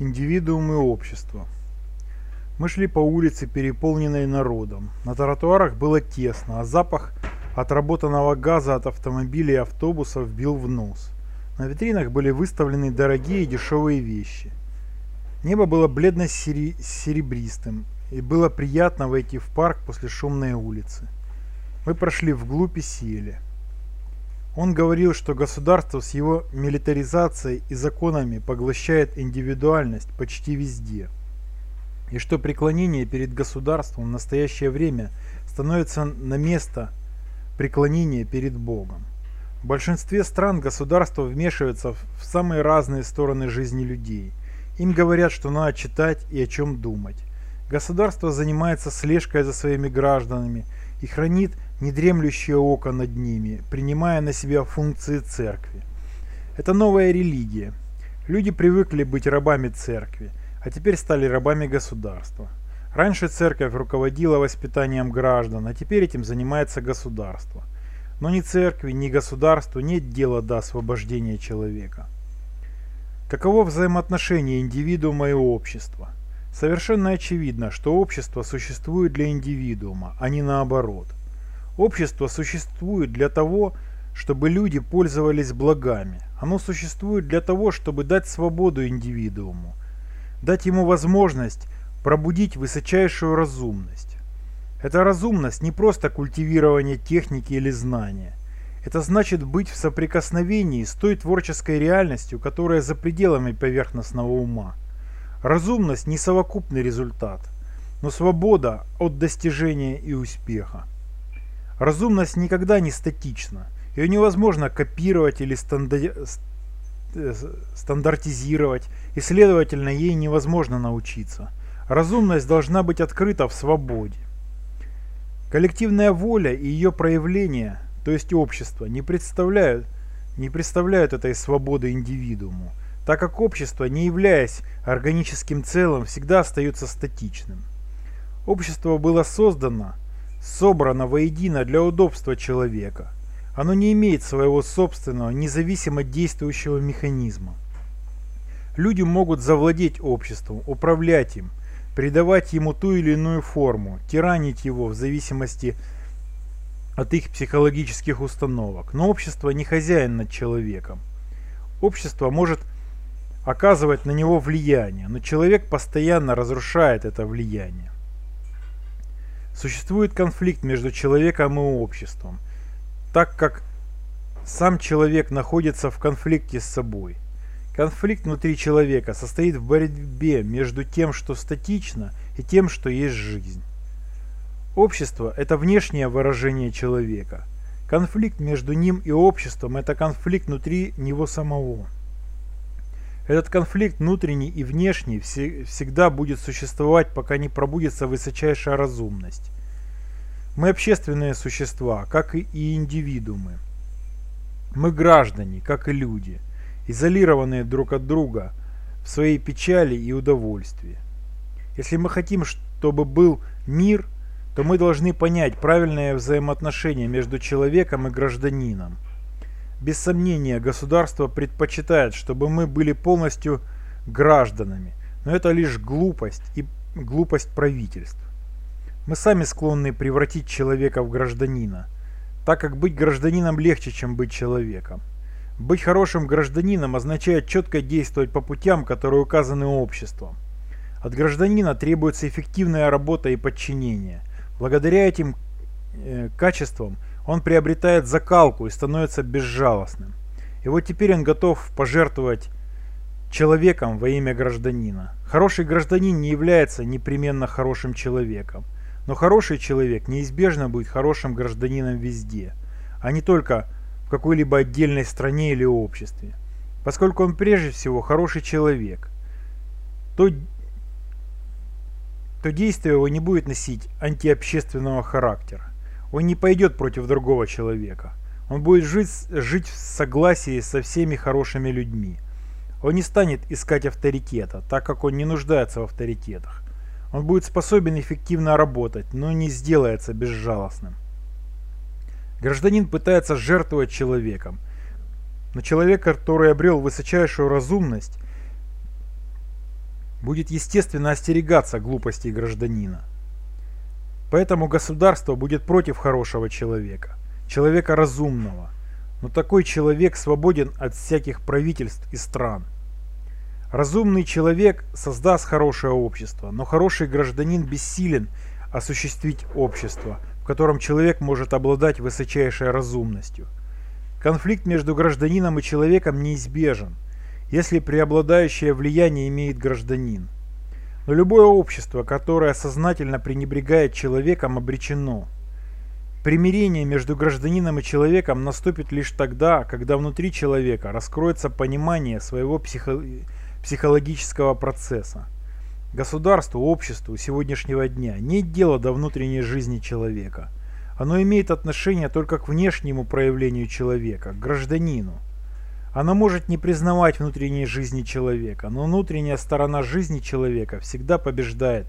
Индивидуум и общество. Мы шли по улице, переполненной народом. На тротуарах было тесно, а запах отработанного газа от автомобилей и автобусов бил в нос. На витринах были выставлены дорогие и дешевые вещи. Небо было бледно-серебристым, и было приятно войти в парк после шумной улицы. Мы прошли вглубь и сели. Он говорил, что государство с его милитаризацией и законами поглощает индивидуальность почти везде, и что преклонение перед государством в настоящее время становится на место преклонения перед Богом. В большинстве стран государство вмешивается в самые разные стороны жизни людей. Им говорят, что надо читать и о чем думать. Государство занимается слежкой за своими гражданами и хранит недремлющее око над ними, принимая на себя функции церкви. Это новая религия. Люди привыкли быть рабами церкви, а теперь стали рабами государства. Раньше церковь руководила воспитанием граждан, а теперь этим занимается государство. Но ни церкви, ни государству нет дела до освобождения человека. Каково взаимоотношение индивидуума и общества? Совершенно очевидно, что общество существует для индивидуума, а не наоборот. Общество существует для того, чтобы люди пользовались благами. Оно существует для того, чтобы дать свободу индивидууму, дать ему возможность пробудить высочайшую разумность. Эта разумность не просто культивирование техники или знания. Это значит быть в соприкосновении с той творческой реальностью, которая за пределами поверхностного ума. Разумность не совокупный результат, но свобода от достижения и успеха. Разумность никогда не статична. Ее невозможно копировать или э, стандартизировать, и следовательно ей невозможно научиться. Разумность должна быть открыта в свободе. Коллективная воля и ее проявление, то есть общество, не представляют, не представляют этой свободы индивидууму, так как общество, не являясь органическим целым, всегда остается статичным. Общество было создано собрано воедино для удобства человека. Оно не имеет своего собственного, независимо действующего механизма. Люди могут завладеть обществом, управлять им, придавать ему ту или иную форму, тиранить его в зависимости от их психологических установок. Но общество не хозяин над человеком. Общество может оказывать на него влияние, но человек постоянно разрушает это влияние. Существует конфликт между человеком и обществом, так как сам человек находится в конфликте с собой. Конфликт внутри человека состоит в борьбе между тем, что статично, и тем, что есть жизнь. Общество – это внешнее выражение человека. Конфликт между ним и обществом – это конфликт внутри него самого. Этот конфликт внутренний и внешний всегда будет существовать, пока не пробудется высочайшая разумность. Мы общественные существа, как и индивидуумы. Мы граждане, как и люди, изолированные друг от друга в своей печали и удовольствии. Если мы хотим, чтобы был мир, то мы должны понять правильное взаимоотношение между человеком и гражданином – без сомнения, государство предпочитает, чтобы мы были полностью гражданами, но это лишь глупость и глупость правительств. Мы сами склонны превратить человека в гражданина, так как быть гражданином легче, чем быть человеком. Быть хорошим гражданином означает четко действовать по путям, которые указаны обществом. От гражданина требуется эффективная работа и подчинение. Благодаря этим э, качествам – он приобретает закалку и становится безжалостным. И вот теперь он готов пожертвовать человеком во имя гражданина. Хороший гражданин не является непременно хорошим человеком. Но хороший человек неизбежно будет хорошим гражданином везде, а не только в какой-либо отдельной стране или обществе. Поскольку он прежде всего хороший человек, то, то действие его не будет носить антиобщественного характера. Он не пойдет против другого человека. Он будет жить, жить в согласии со всеми хорошими людьми. Он не станет искать авторитета, так как он не нуждается в авторитетах. Он будет способен эффективно работать, но не сделается безжалостным. Гражданин пытается жертвовать человеком. Но человек, который обрел высочайшую разумность, будет естественно остерегаться глупостей гражданина. Поэтому государство будет против хорошего человека, человека разумного. Но такой человек свободен от всяких правительств и стран. Разумный человек создаст хорошее общество, но хороший гражданин бессилен осуществить общество, в котором человек может обладать высочайшей разумностью. Конфликт между гражданином и человеком неизбежен, если преобладающее влияние имеет гражданин. Но любое общество, которое сознательно пренебрегает человеком, обречено. Примирение между гражданином и человеком наступит лишь тогда, когда внутри человека раскроется понимание своего психо психологического процесса. Государству, обществу сегодняшнего дня нет дела до внутренней жизни человека. Оно имеет отношение только к внешнему проявлению человека, к гражданину. Она может не признавать внутренней жизни человека, но внутренняя сторона жизни человека всегда побеждает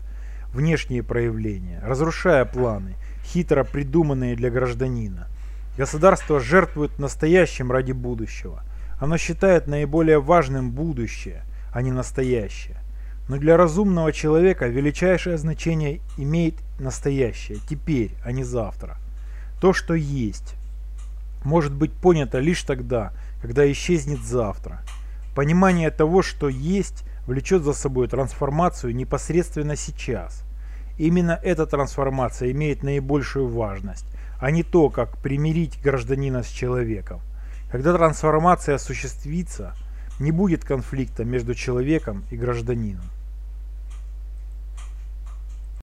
внешние проявления, разрушая планы, хитро придуманные для гражданина. Государство жертвует настоящим ради будущего. Оно считает наиболее важным будущее, а не настоящее. Но для разумного человека величайшее значение имеет настоящее, теперь, а не завтра. То, что есть, может быть понято лишь тогда, когда исчезнет завтра. Понимание того, что есть, влечет за собой трансформацию непосредственно сейчас. Именно эта трансформация имеет наибольшую важность, а не то, как примирить гражданина с человеком. Когда трансформация осуществится, не будет конфликта между человеком и гражданином.